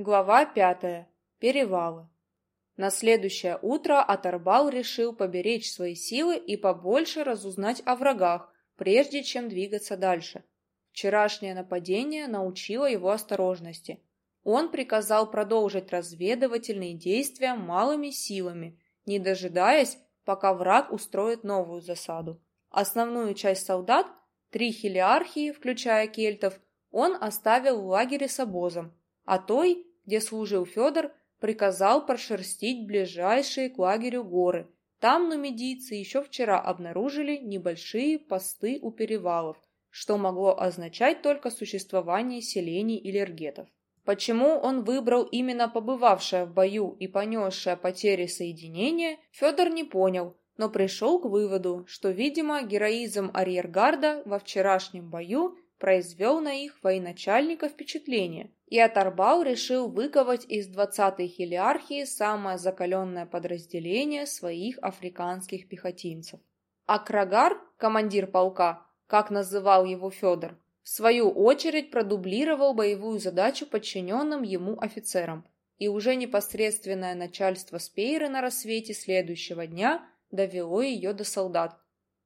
Глава пятая. Перевалы. На следующее утро Аторбал решил поберечь свои силы и побольше разузнать о врагах, прежде чем двигаться дальше. Вчерашнее нападение научило его осторожности. Он приказал продолжить разведывательные действия малыми силами, не дожидаясь, пока враг устроит новую засаду. Основную часть солдат, три хелиархии, включая кельтов, он оставил в лагере с обозом, а той, где служил Федор, приказал прошерстить ближайшие к лагерю горы. Там нумидийцы еще вчера обнаружили небольшие посты у перевалов, что могло означать только существование селений или эргетов. Почему он выбрал именно побывавшее в бою и понесшее потери соединение, Федор не понял, но пришел к выводу, что, видимо, героизм арьергарда во вчерашнем бою произвел на их военачальника впечатление, и Атарбал решил выковать из 20-й хилиархии самое закаленное подразделение своих африканских пехотинцев. А Крагар, командир полка, как называл его Федор, в свою очередь продублировал боевую задачу подчиненным ему офицерам, и уже непосредственное начальство Спейры на рассвете следующего дня довело ее до солдат.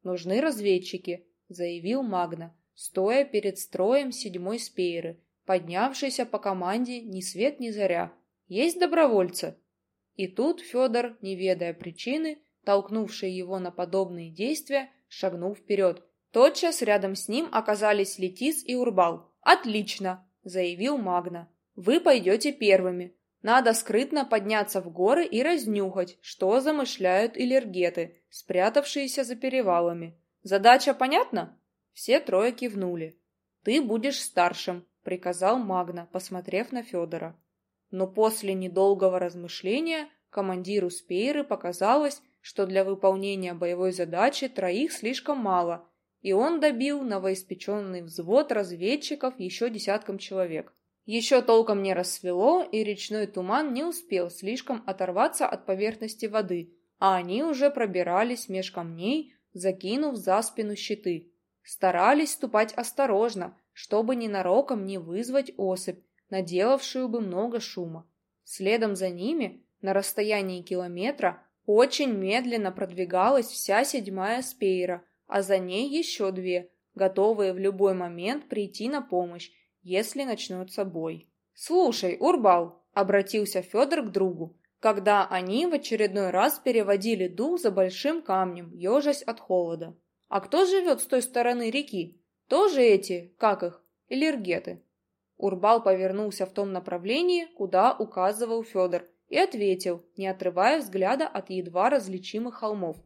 «Нужны разведчики», — заявил Магна стоя перед строем седьмой спееры, поднявшейся по команде ни свет ни заря. «Есть добровольцы?» И тут Федор, не ведая причины, толкнувшей его на подобные действия, шагнул вперед. Тотчас рядом с ним оказались Летис и Урбал. «Отлично!» — заявил Магна. «Вы пойдете первыми. Надо скрытно подняться в горы и разнюхать, что замышляют элергеты, спрятавшиеся за перевалами. Задача понятна?» Все трое кивнули. «Ты будешь старшим», — приказал Магна, посмотрев на Федора. Но после недолгого размышления командиру Спейры показалось, что для выполнения боевой задачи троих слишком мало, и он добил новоиспеченный взвод разведчиков еще десятком человек. Еще толком не рассвело, и речной туман не успел слишком оторваться от поверхности воды, а они уже пробирались меж камней, закинув за спину щиты. Старались ступать осторожно, чтобы ненароком не вызвать особь, наделавшую бы много шума. Следом за ними, на расстоянии километра, очень медленно продвигалась вся седьмая спейра, а за ней еще две, готовые в любой момент прийти на помощь, если начнется бой. «Слушай, Урбал!» — обратился Федор к другу, когда они в очередной раз переводили дух за большим камнем, ежась от холода. А кто живет с той стороны реки? Тоже эти, как их, элергеты?» Урбал повернулся в том направлении, куда указывал Федор, и ответил, не отрывая взгляда от едва различимых холмов.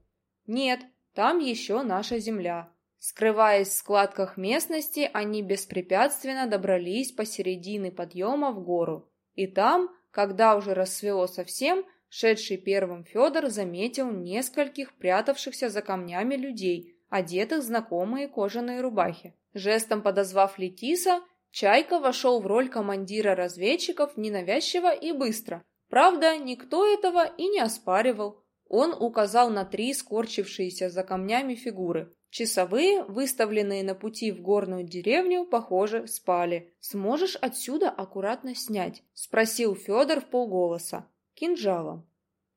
«Нет, там еще наша земля». Скрываясь в складках местности, они беспрепятственно добрались посередине подъема в гору. И там, когда уже рассвело совсем, шедший первым Федор заметил нескольких прятавшихся за камнями людей, одетых в знакомые кожаные рубахи. Жестом подозвав Летиса, Чайка вошел в роль командира разведчиков ненавязчиво и быстро. Правда, никто этого и не оспаривал. Он указал на три скорчившиеся за камнями фигуры. Часовые, выставленные на пути в горную деревню, похоже, спали. «Сможешь отсюда аккуратно снять?» — спросил Федор в полголоса. «Кинжалом».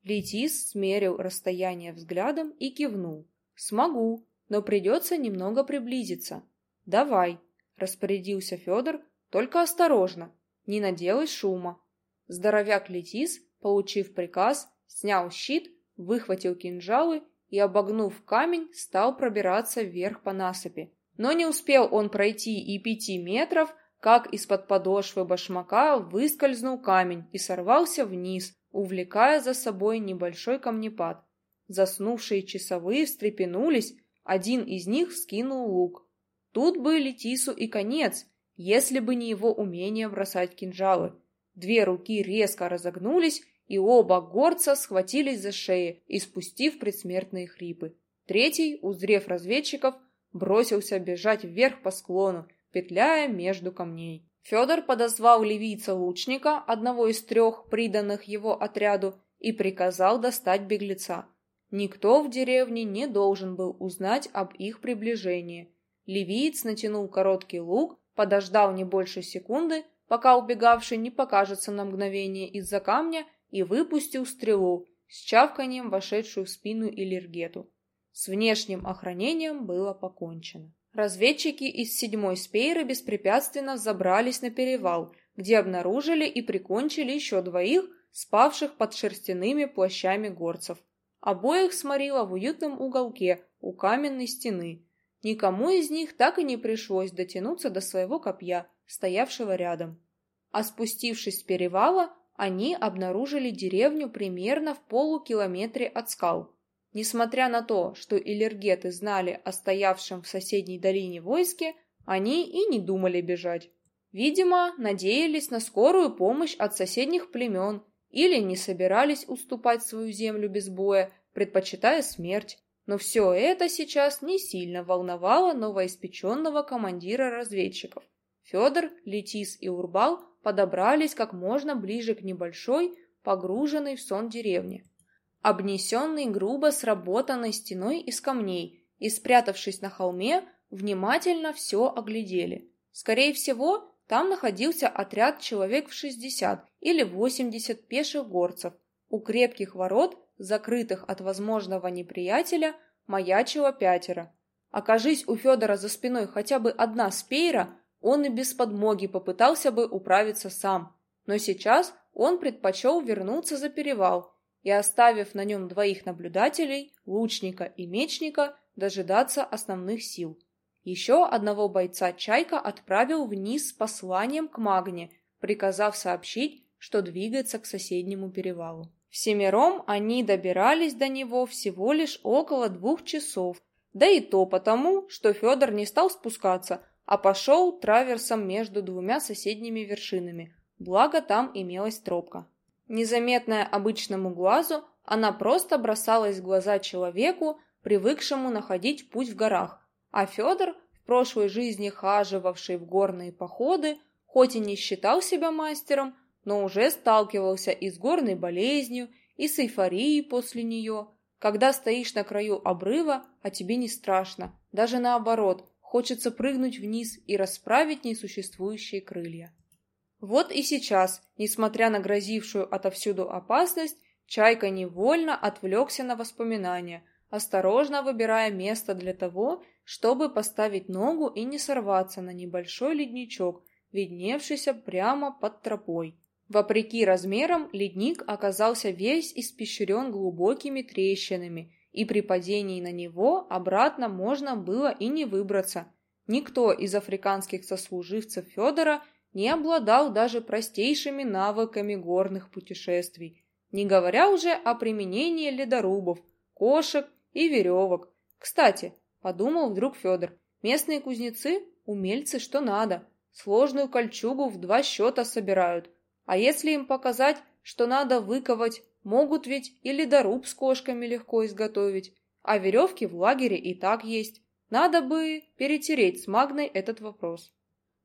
Летис смерил расстояние взглядом и кивнул. «Смогу но придется немного приблизиться. Давай, распорядился Федор, только осторожно, не наделай шума. Здоровяк Летис, получив приказ, снял щит, выхватил кинжалы и, обогнув камень, стал пробираться вверх по насыпи. Но не успел он пройти и пяти метров, как из-под подошвы башмака выскользнул камень и сорвался вниз, увлекая за собой небольшой камнепад. Заснувшие часовые встрепенулись, один из них вскинул лук. Тут бы Летису и конец, если бы не его умение бросать кинжалы. Две руки резко разогнулись, и оба горца схватились за шеи, испустив предсмертные хрипы. Третий, узрев разведчиков, бросился бежать вверх по склону, петляя между камней. Федор подозвал ливийца-лучника, одного из трех приданных его отряду, и приказал достать беглеца. Никто в деревне не должен был узнать об их приближении. Ливиец натянул короткий лук, подождал не больше секунды, пока убегавший не покажется на мгновение из-за камня и выпустил стрелу с чавканием, вошедшую в спину Иллергету. С внешним охранением было покончено. Разведчики из седьмой спейры беспрепятственно забрались на перевал, где обнаружили и прикончили еще двоих, спавших под шерстяными плащами горцев. Обоих сморило в уютном уголке у каменной стены. Никому из них так и не пришлось дотянуться до своего копья, стоявшего рядом. А спустившись с перевала, они обнаружили деревню примерно в полукилометре от скал. Несмотря на то, что иллергеты знали о стоявшем в соседней долине войске, они и не думали бежать. Видимо, надеялись на скорую помощь от соседних племен или не собирались уступать свою землю без боя, предпочитая смерть. Но все это сейчас не сильно волновало новоиспеченного командира разведчиков. Федор, Летис и Урбал подобрались как можно ближе к небольшой, погруженной в сон деревне. Обнесенный грубо сработанной стеной из камней и спрятавшись на холме, внимательно все оглядели. Скорее всего, там находился отряд человек в 60 или 80 пеших горцев. У крепких ворот, закрытых от возможного неприятеля, маячило пятеро. Окажись у Федора за спиной хотя бы одна спейра, он и без подмоги попытался бы управиться сам. Но сейчас он предпочел вернуться за перевал и, оставив на нем двоих наблюдателей, лучника и мечника, дожидаться основных сил. Еще одного бойца Чайка отправил вниз с посланием к Магне, приказав сообщить, что двигается к соседнему перевалу. Всемиром они добирались до него всего лишь около двух часов, да и то потому, что Федор не стал спускаться, а пошел траверсом между двумя соседними вершинами, благо там имелась тропка. Незаметная обычному глазу, она просто бросалась в глаза человеку, привыкшему находить путь в горах, а Федор, в прошлой жизни хаживавший в горные походы, хоть и не считал себя мастером, но уже сталкивался и с горной болезнью, и с эйфорией после нее. Когда стоишь на краю обрыва, а тебе не страшно, даже наоборот, хочется прыгнуть вниз и расправить несуществующие крылья. Вот и сейчас, несмотря на грозившую отовсюду опасность, Чайка невольно отвлекся на воспоминания, осторожно выбирая место для того, чтобы поставить ногу и не сорваться на небольшой ледничок, видневшийся прямо под тропой. Вопреки размерам, ледник оказался весь испещрен глубокими трещинами, и при падении на него обратно можно было и не выбраться. Никто из африканских сослуживцев Федора не обладал даже простейшими навыками горных путешествий, не говоря уже о применении ледорубов, кошек и веревок. Кстати, Подумал вдруг Федор. Местные кузнецы – умельцы что надо. Сложную кольчугу в два счета собирают. А если им показать, что надо выковать, могут ведь и ледоруб с кошками легко изготовить. А веревки в лагере и так есть. Надо бы перетереть с Магной этот вопрос.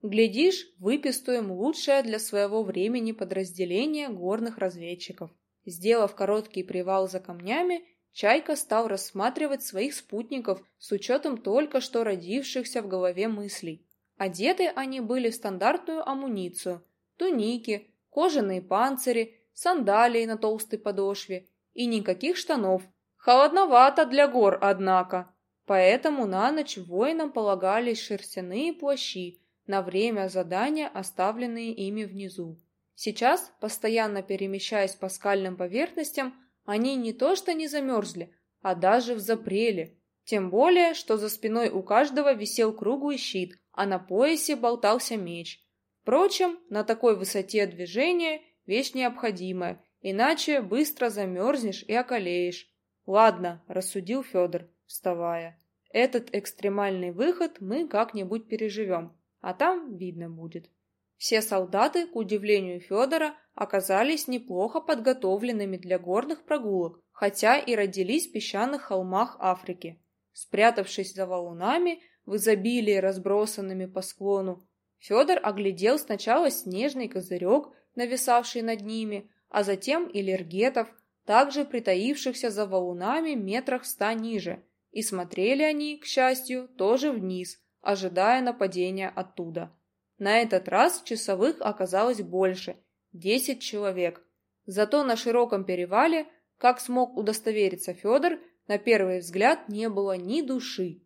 Глядишь, выпистуем лучшее для своего времени подразделение горных разведчиков. Сделав короткий привал за камнями, Чайка стал рассматривать своих спутников с учетом только что родившихся в голове мыслей. Одеты они были в стандартную амуницию, туники, кожаные панцири, сандалии на толстой подошве и никаких штанов. Холодновато для гор, однако. Поэтому на ночь воинам полагались шерстяные плащи, на время задания, оставленные ими внизу. Сейчас, постоянно перемещаясь по скальным поверхностям, они не то что не замерзли, а даже взапрели. Тем более, что за спиной у каждого висел круглый щит, а на поясе болтался меч. Впрочем, на такой высоте движения вещь необходимая, иначе быстро замерзнешь и околеешь. «Ладно», — рассудил Федор, вставая. «Этот экстремальный выход мы как-нибудь переживем, а там видно будет». Все солдаты, к удивлению Федора, оказались неплохо подготовленными для горных прогулок, хотя и родились в песчаных холмах Африки. Спрятавшись за валунами, в изобилии разбросанными по склону, Федор оглядел сначала снежный козырек, нависавший над ними, а затем и лергетов, также притаившихся за валунами метрах ста ниже, и смотрели они, к счастью, тоже вниз, ожидая нападения оттуда. На этот раз часовых оказалось больше – десять человек. Зато на широком перевале, как смог удостовериться Федор, на первый взгляд не было ни души.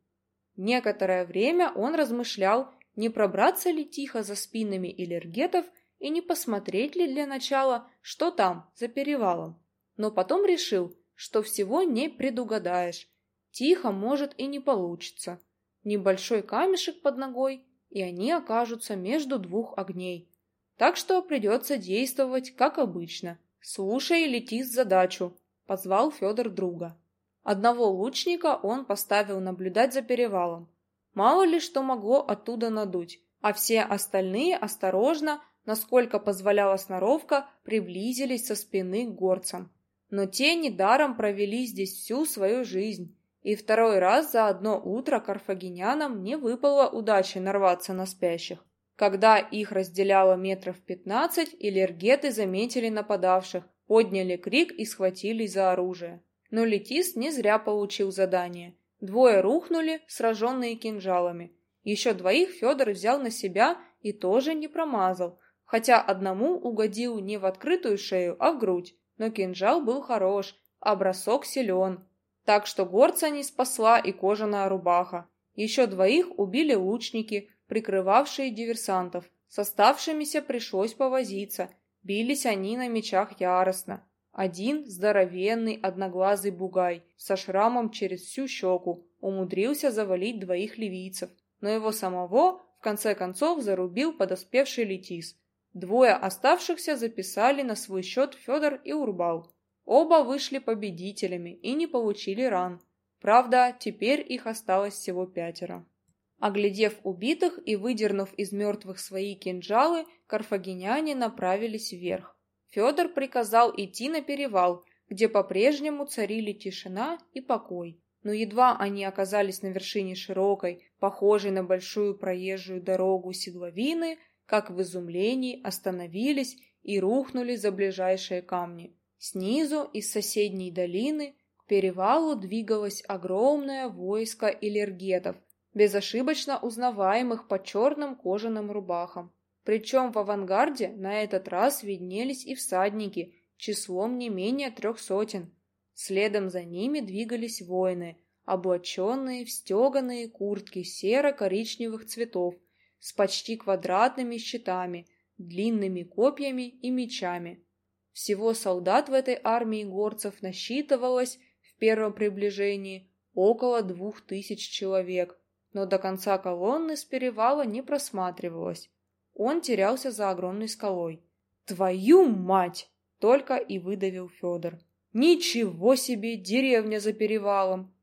Некоторое время он размышлял, не пробраться ли тихо за спинами иллергетов и не посмотреть ли для начала, что там, за перевалом. Но потом решил, что всего не предугадаешь. Тихо, может, и не получится. Небольшой камешек под ногой, и они окажутся между двух огней. Так что придется действовать, как обычно. «Слушай, лети с задачу», — позвал Федор друга. Одного лучника он поставил наблюдать за перевалом. Мало ли что могло оттуда надуть, а все остальные осторожно, насколько позволяла сноровка, приблизились со спины к горцам. Но те недаром провели здесь всю свою жизнь, и второй раз за одно утро карфагенянам не выпало удачи нарваться на спящих. Когда их разделяло метров пятнадцать, элергеты заметили нападавших, подняли крик и схватились за оружие. Но Летис не зря получил задание. Двое рухнули, сраженные кинжалами. Еще двоих Федор взял на себя и тоже не промазал, хотя одному угодил не в открытую шею, а в грудь. Но кинжал был хорош, а бросок силен. Так что горца не спасла и кожаная рубаха. Еще двоих убили лучники, прикрывавшие диверсантов. С оставшимися пришлось повозиться. Бились они на мечах яростно. Один здоровенный одноглазый бугай со шрамом через всю щеку умудрился завалить двоих ливийцев, но его самого в конце концов зарубил подоспевший летис. Двое оставшихся записали на свой счет Федор и Урбал. Оба вышли победителями и не получили ран. Правда, теперь их осталось всего пятеро. Оглядев убитых и выдернув из мертвых свои кинжалы, карфагеняне направились вверх. Федор приказал идти на перевал, где по-прежнему царили тишина и покой. Но едва они оказались на вершине широкой, похожей на большую проезжую дорогу седловины, как в изумлении остановились и рухнули за ближайшие камни. Снизу, из соседней долины, к перевалу двигалось огромное войско элергетов, безошибочно узнаваемых по черным кожаным рубахам. Причем в авангарде на этот раз виднелись и всадники, числом не менее трех сотен. Следом за ними двигались воины, облаченные в стеганые куртки серо-коричневых цветов, с почти квадратными щитами, длинными копьями и мечами. Всего солдат в этой армии горцев насчитывалось в первом приближении около двух тысяч человек, но до конца колонны с перевала не просматривалось. Он терялся за огромной скалой. «Твою мать!» — только и выдавил Федор. «Ничего себе! Деревня за перевалом!»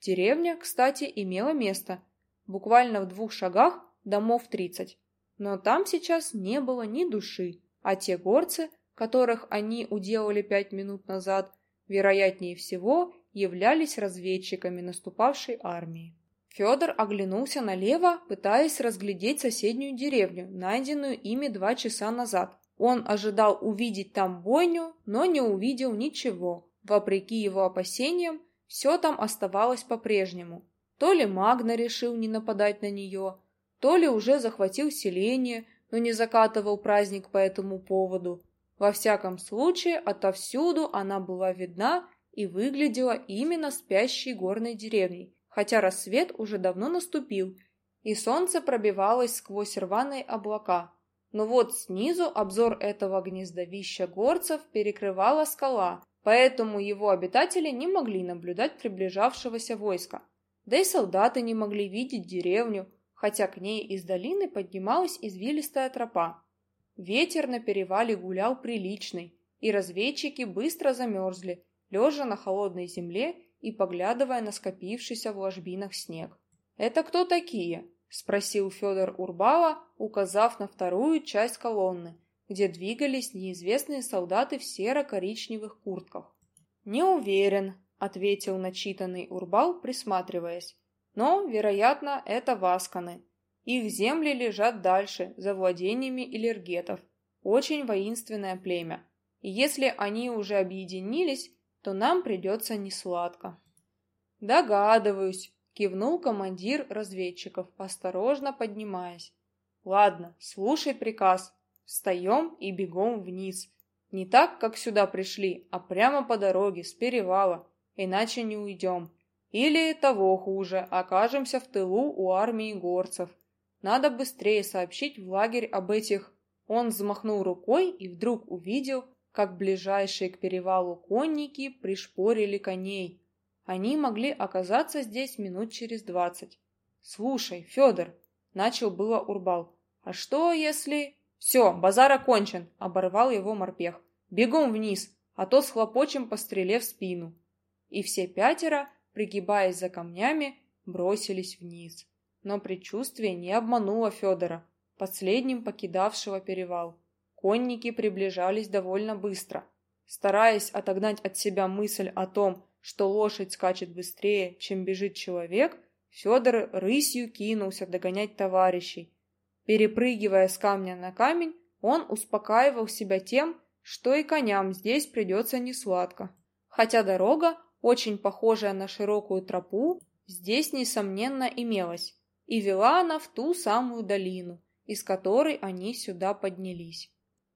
Деревня, кстати, имела место. Буквально в двух шагах домов тридцать. Но там сейчас не было ни души, а те горцы, которых они уделали пять минут назад, вероятнее всего, являлись разведчиками наступавшей армии. Федор оглянулся налево, пытаясь разглядеть соседнюю деревню, найденную ими два часа назад. Он ожидал увидеть там бойню, но не увидел ничего. Вопреки его опасениям, все там оставалось по-прежнему. То ли Магна решил не нападать на нее, то ли уже захватил селение, но не закатывал праздник по этому поводу. Во всяком случае, отовсюду она была видна и выглядела именно спящей горной деревней, хотя рассвет уже давно наступил, и солнце пробивалось сквозь рваные облака. Но вот снизу обзор этого гнездовища горцев перекрывала скала, поэтому его обитатели не могли наблюдать приближавшегося войска. Да и солдаты не могли видеть деревню, хотя к ней из долины поднималась извилистая тропа. Ветер на перевале гулял приличный, и разведчики быстро замерзли, лежа на холодной земле и поглядывая на скопившийся в ложбинах снег. «Это кто такие?» — спросил Федор Урбала, указав на вторую часть колонны, где двигались неизвестные солдаты в серо-коричневых куртках. «Не уверен», — ответил начитанный Урбал, присматриваясь. «Но, вероятно, это васканы. Их земли лежат дальше, за владениями иллергетов. Очень воинственное племя. И если они уже объединились, то нам придется несладко. «Догадываюсь», — кивнул командир разведчиков, осторожно поднимаясь. Ладно, слушай приказ. Встаем и бегом вниз. Не так, как сюда пришли, а прямо по дороге, с перевала, иначе не уйдем. Или того хуже, окажемся в тылу у армии горцев. Надо быстрее сообщить в лагерь об этих... Он взмахнул рукой и вдруг увидел, как ближайшие к перевалу конники пришпорили коней. Они могли оказаться здесь минут через двадцать. «Слушай, Федор!» — начал было Урбал. «А что, если...» «Все, базар окончен!» — оборвал его морпех. «Бегом вниз, а то схлопочем по стреле в спину!» И все пятеро, пригибаясь за камнями, бросились вниз. Но предчувствие не обмануло Федора, последним покидавшего перевал. Конники приближались довольно быстро. Стараясь отогнать от себя мысль о том, что лошадь скачет быстрее, чем бежит человек, Федор рысью кинулся догонять товарищей. Перепрыгивая с камня на камень, он успокаивал себя тем, что и коням здесь придется несладко. Хотя дорога, очень похожая на широкую тропу, здесь, несомненно, имелась, и вела она в ту самую долину, из которой они сюда поднялись.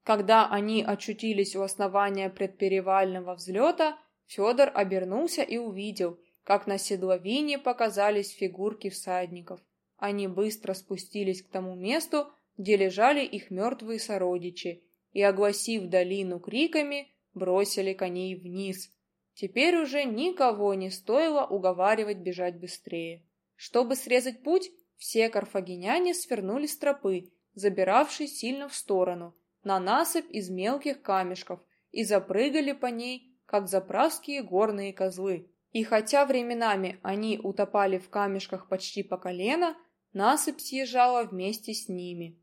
Когда они очутились у основания предперевального взлета, Федор обернулся и увидел, как на седловине показались фигурки всадников. Они быстро спустились к тому месту, где лежали их мертвые сородичи, и, огласив долину криками, бросили коней вниз. Теперь уже никого не стоило уговаривать бежать быстрее. Чтобы срезать путь, все карфагеняне свернули с тропы, забиравшись сильно в сторону, на насыпь из мелких камешков и запрыгали по ней, как заправские горные козлы. И хотя временами они утопали в камешках почти по колено, насыпь съезжала вместе с ними.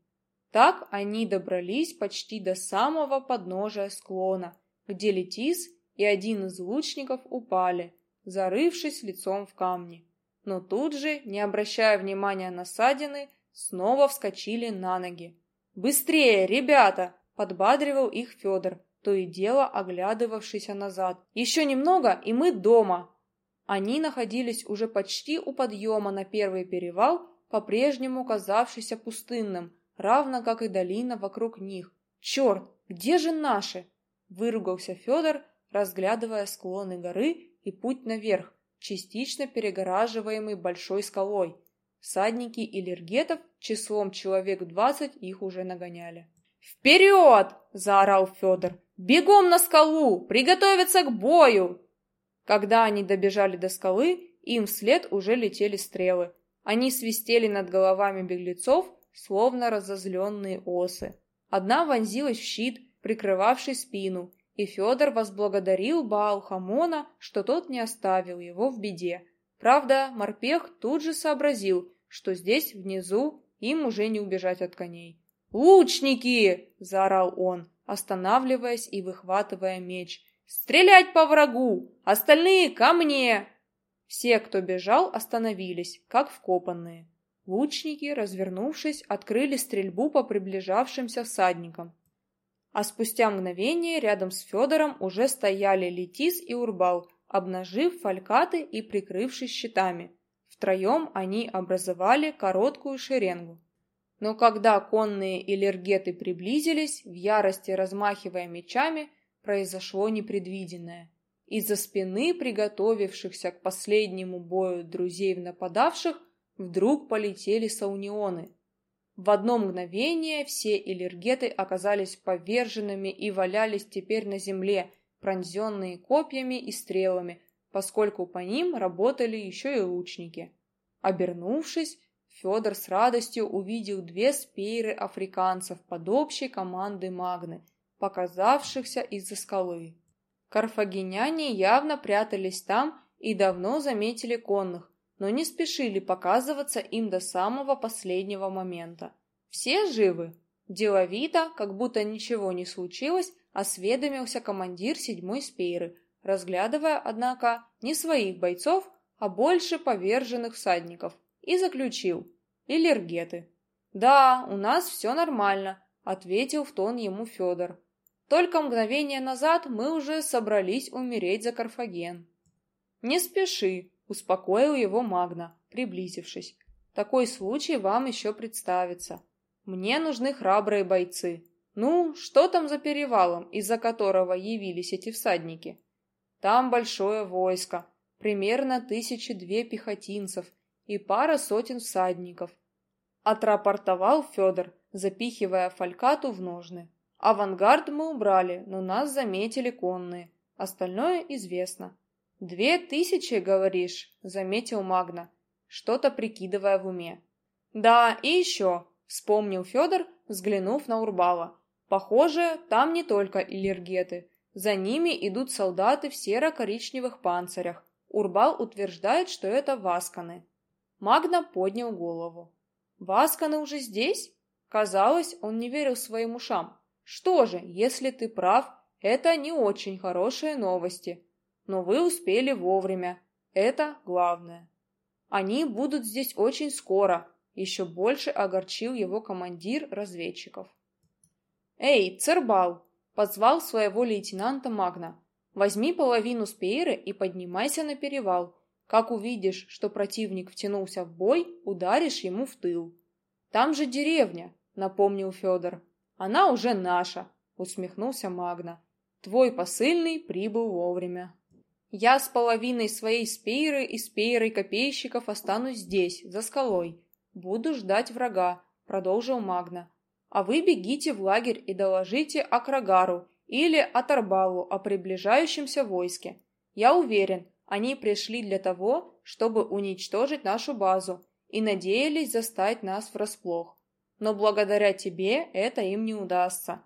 Так они добрались почти до самого подножия склона, где Летис и один из лучников упали, зарывшись лицом в камни. Но тут же, не обращая внимания на ссадины, снова вскочили на ноги. «Быстрее, ребята!» — подбадривал их Федор, то и дело оглядывавшийся назад. «Еще немного, и мы дома!» Они находились уже почти у подъема на первый перевал, по-прежнему казавшийся пустынным, равно как и долина вокруг них. «Черт, где же наши?» — выругался Федор, разглядывая склоны горы и путь наверх, частично перегораживаемый большой скалой. Всадники лергетов числом человек двадцать их уже нагоняли. «Вперед!» – заорал Федор. «Бегом на скалу! Приготовиться к бою!» Когда они добежали до скалы, им вслед уже летели стрелы. Они свистели над головами беглецов, словно разозленные осы. Одна вонзилась в щит, прикрывавший спину, и Федор возблагодарил Баал-Хамона, что тот не оставил его в беде. Правда, морпех тут же сообразил, что здесь, внизу, им уже не убежать от коней. «Лучники!» — заорал он, останавливаясь и выхватывая меч. «Стрелять по врагу! Остальные ко мне!» Все, кто бежал, остановились, как вкопанные. Лучники, развернувшись, открыли стрельбу по приближавшимся всадникам. А спустя мгновение рядом с Федором уже стояли Летис и Урбал, обнажив фалькаты и прикрывшись щитами. Втроем они образовали короткую шеренгу. Но когда конные элергеты приблизились, в ярости размахивая мечами, произошло непредвиденное. Из-за спины приготовившихся к последнему бою друзей в нападавших вдруг полетели саунионы. В одно мгновение все элергеты оказались поверженными и валялись теперь на земле, пронзенные копьями и стрелами, поскольку по ним работали еще и лучники. Обернувшись, Федор с радостью увидел две спейры африканцев под общей командой Магны, показавшихся из-за скалы. Карфагеняне явно прятались там и давно заметили конных, но не спешили показываться им до самого последнего момента. «Все живы?» Деловито, как будто ничего не случилось, осведомился командир седьмой спейры, разглядывая, однако, не своих бойцов, а больше поверженных всадников, и заключил «Лилергеты». «Да, у нас все нормально», — ответил в тон ему Федор. «Только мгновение назад мы уже собрались умереть за Карфаген». «Не спеши», — успокоил его Магна, приблизившись. «Такой случай вам еще представится. Мне нужны храбрые бойцы. Ну, что там за перевалом, из-за которого явились эти всадники? Там большое войско, примерно тысячи две пехотинцев и пара сотен всадников. Отрапортовал Федор, запихивая фалькату в ножны. Авангард мы убрали, но нас заметили конные. Остальное известно. «Две тысячи, говоришь?» — заметил Магна, что-то прикидывая в уме. «Да, и еще», — вспомнил Федор, взглянув на Урбала. «Похоже, там не только иллергеты. За ними идут солдаты в серо-коричневых панцирях. Урбал утверждает, что это васканы». Магна поднял голову. «Васканы уже здесь?» Казалось, он не верил своим ушам. «Что же, если ты прав, это не очень хорошие новости. Но вы успели вовремя. Это главное. Они будут здесь очень скоро. Еще больше огорчил его командир разведчиков. «Эй, Цербал!» — позвал своего лейтенанта Магна. «Возьми половину спееры и поднимайся на перевал. Как увидишь, что противник втянулся в бой, ударишь ему в тыл». «Там же деревня», — напомнил Федор. «Она уже наша», — усмехнулся Магна. «Твой посыльный прибыл вовремя». Я с половиной своей спейры и спейрой копейщиков останусь здесь, за скалой. Буду ждать врага, продолжил Магна. А вы бегите в лагерь и доложите Акрагару или Атарбалу о приближающемся войске. Я уверен, они пришли для того, чтобы уничтожить нашу базу и надеялись застать нас врасплох. Но благодаря тебе это им не удастся.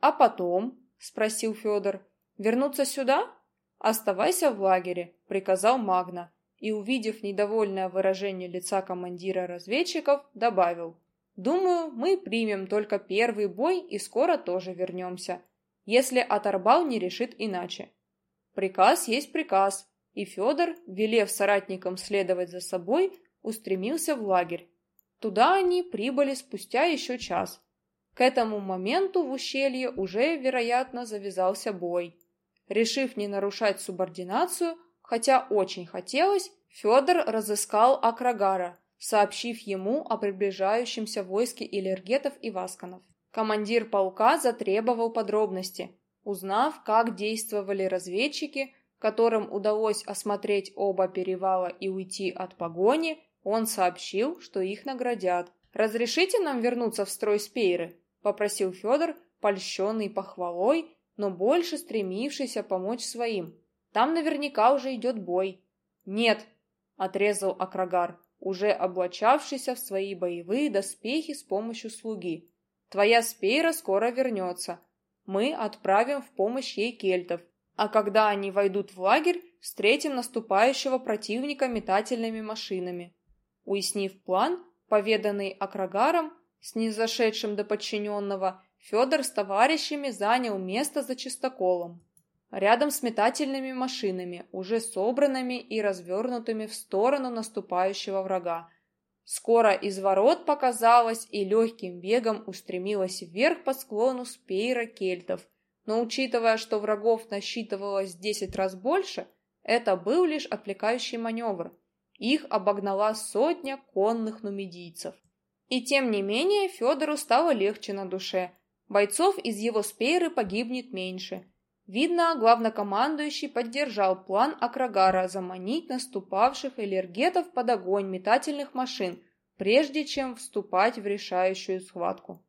А потом, спросил Федор, вернуться сюда? «Оставайся в лагере», — приказал Магна, и, увидев недовольное выражение лица командира разведчиков, добавил. «Думаю, мы примем только первый бой и скоро тоже вернемся, если Аторбал не решит иначе». Приказ есть приказ, и Федор, велев соратникам следовать за собой, устремился в лагерь. Туда они прибыли спустя еще час. К этому моменту в ущелье уже, вероятно, завязался бой. Решив не нарушать субординацию, хотя очень хотелось, Федор разыскал Акрагара, сообщив ему о приближающемся войске Илергетов и Васканов. Командир полка затребовал подробности. Узнав, как действовали разведчики, которым удалось осмотреть оба перевала и уйти от погони, он сообщил, что их наградят. «Разрешите нам вернуться в строй Спейры?» – попросил Федор, польщенный похвалой но больше стремившийся помочь своим. Там наверняка уже идет бой. «Нет», — отрезал Акрагар, уже облачавшийся в свои боевые доспехи с помощью слуги. «Твоя спейра скоро вернется. Мы отправим в помощь ей кельтов, а когда они войдут в лагерь, встретим наступающего противника метательными машинами». Уяснив план, поведанный Акрагаром, снизошедшим до подчиненного, Федор с товарищами занял место за чистоколом, рядом с метательными машинами, уже собранными и развернутыми в сторону наступающего врага. Скоро из ворот показалось и легким бегом устремилась вверх по склону спейра кельтов, но учитывая, что врагов насчитывалось десять раз больше, это был лишь отвлекающий маневр. Их обогнала сотня конных нумидийцев. И тем не менее Федору стало легче на душе – Бойцов из его спейры погибнет меньше. Видно, главнокомандующий поддержал план Акрагара заманить наступавших элергетов под огонь метательных машин, прежде чем вступать в решающую схватку.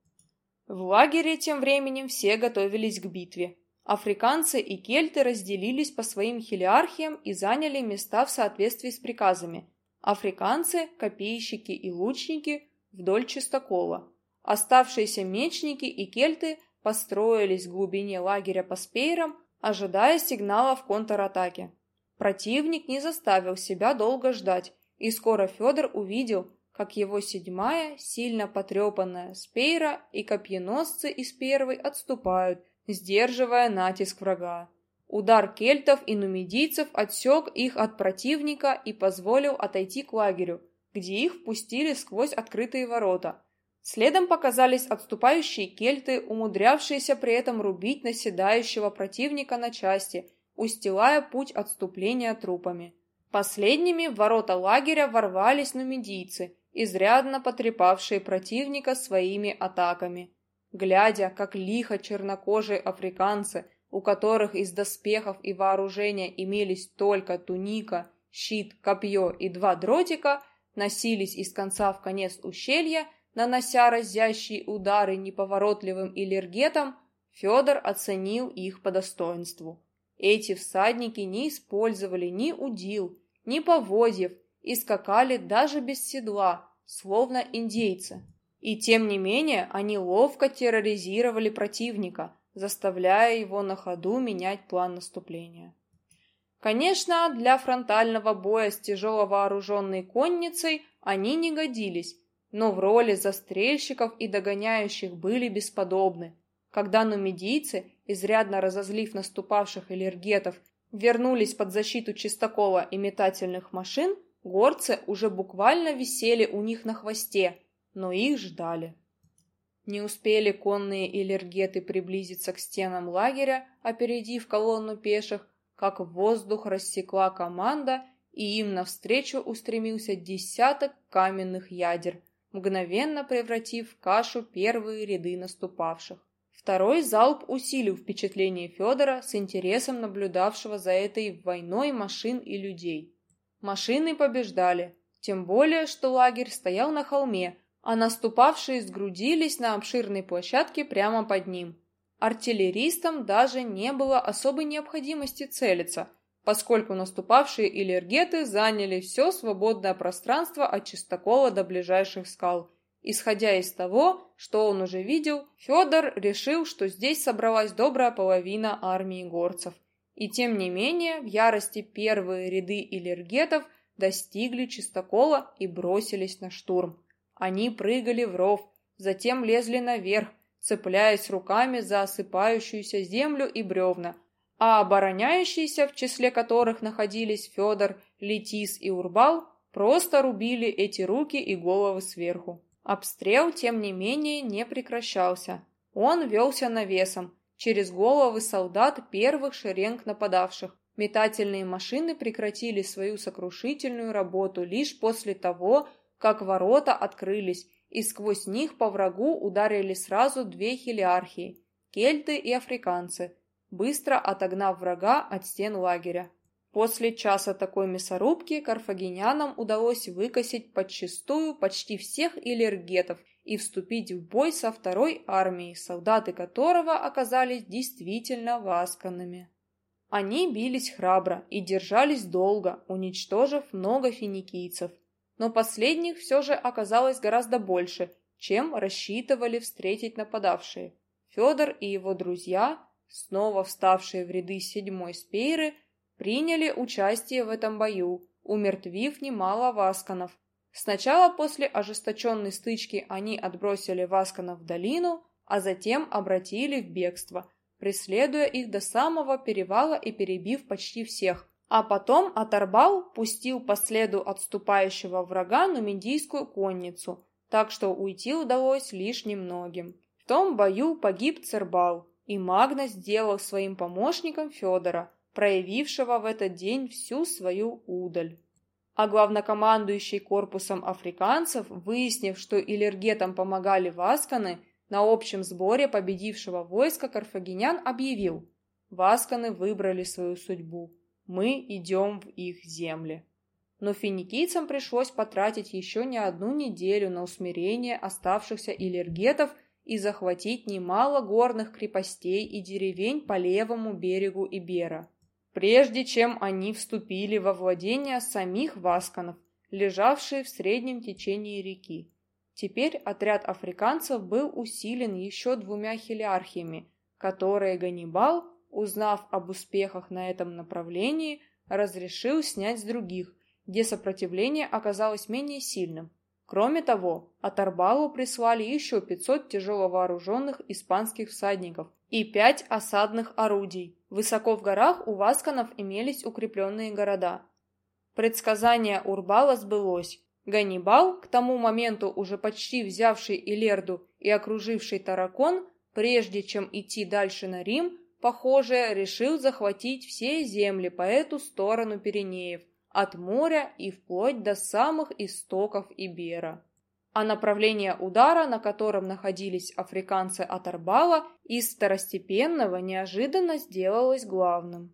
В лагере тем временем все готовились к битве. Африканцы и кельты разделились по своим хилиархиям и заняли места в соответствии с приказами. Африканцы, копейщики и лучники вдоль чистокола. Оставшиеся мечники и кельты построились в глубине лагеря по спейрам, ожидая сигнала в контратаке. Противник не заставил себя долго ждать, и скоро Федор увидел, как его седьмая, сильно потрепанная спейра и копьеносцы из первой отступают, сдерживая натиск врага. Удар кельтов и нумидийцев отсек их от противника и позволил отойти к лагерю, где их впустили сквозь открытые ворота. Следом показались отступающие кельты, умудрявшиеся при этом рубить наседающего противника на части, устилая путь отступления трупами. Последними в ворота лагеря ворвались нумидийцы изрядно потрепавшие противника своими атаками. Глядя, как лихо чернокожие африканцы, у которых из доспехов и вооружения имелись только туника, щит, копье и два дротика, носились из конца в конец ущелья, нанося разящие удары неповоротливым иллергетам, Федор оценил их по достоинству. Эти всадники не использовали ни удил, ни поводьев и скакали даже без седла, словно индейцы. И тем не менее они ловко терроризировали противника, заставляя его на ходу менять план наступления. Конечно, для фронтального боя с тяжело вооруженной конницей они не годились, но в роли застрельщиков и догоняющих были бесподобны. Когда нумидийцы, изрядно разозлив наступавших элергетов, вернулись под защиту чистокола и метательных машин, горцы уже буквально висели у них на хвосте, но их ждали. Не успели конные элергеты приблизиться к стенам лагеря, опередив колонну пеших, как воздух рассекла команда, и им навстречу устремился десяток каменных ядер, мгновенно превратив в кашу первые ряды наступавших. Второй залп усилил впечатление Федора с интересом наблюдавшего за этой войной машин и людей. Машины побеждали, тем более, что лагерь стоял на холме, а наступавшие сгрудились на обширной площадке прямо под ним. Артиллеристам даже не было особой необходимости целиться, поскольку наступавшие иллергеты заняли все свободное пространство от чистокола до ближайших скал. Исходя из того, что он уже видел, Федор решил, что здесь собралась добрая половина армии горцев. И тем не менее, в ярости первые ряды иллергетов достигли чистокола и бросились на штурм. Они прыгали в ров, затем лезли наверх, цепляясь руками за осыпающуюся землю и бревна, а обороняющиеся, в числе которых находились Федор, Летис и Урбал, просто рубили эти руки и головы сверху. Обстрел, тем не менее, не прекращался. Он велся навесом, через головы солдат первых шеренг нападавших. Метательные машины прекратили свою сокрушительную работу лишь после того, как ворота открылись, и сквозь них по врагу ударили сразу две хелиархии – кельты и африканцы – быстро отогнав врага от стен лагеря. После часа такой мясорубки карфагенянам удалось выкосить подчистую почти всех иллергетов и вступить в бой со второй армией, солдаты которого оказались действительно васканными. Они бились храбро и держались долго, уничтожив много финикийцев, но последних все же оказалось гораздо больше, чем рассчитывали встретить нападавшие. Федор и его друзья снова вставшие в ряды седьмой спейры, приняли участие в этом бою, умертвив немало васканов. Сначала после ожесточенной стычки они отбросили васканов в долину, а затем обратили в бегство, преследуя их до самого перевала и перебив почти всех. А потом Атарбал пустил по следу отступающего врага нумидийскую конницу, так что уйти удалось лишь немногим. В том бою погиб Цербал, и Магна сделал своим помощником Федора, проявившего в этот день всю свою удаль. А главнокомандующий корпусом африканцев, выяснив, что Илергетам помогали васканы, на общем сборе победившего войска карфагенян объявил «Васканы выбрали свою судьбу. Мы идем в их земли». Но финикийцам пришлось потратить еще не одну неделю на усмирение оставшихся илергетов и захватить немало горных крепостей и деревень по левому берегу Ибера, прежде чем они вступили во владения самих васканов, лежавшие в среднем течении реки. Теперь отряд африканцев был усилен еще двумя хелиархиями, которые Ганнибал, узнав об успехах на этом направлении, разрешил снять с других, где сопротивление оказалось менее сильным, Кроме того, Атарбалу прислали еще 500 тяжеловооруженных испанских всадников и 5 осадных орудий. Высоко в горах у васканов имелись укрепленные города. Предсказание Урбала сбылось. Ганнибал, к тому моменту уже почти взявший Илерду и окруживший Таракон, прежде чем идти дальше на Рим, похоже, решил захватить все земли по эту сторону Пиренеев – от моря и вплоть до самых истоков Ибера. а направление удара, на котором находились африканцы Атарбала, из второстепенного неожиданно сделалось главным.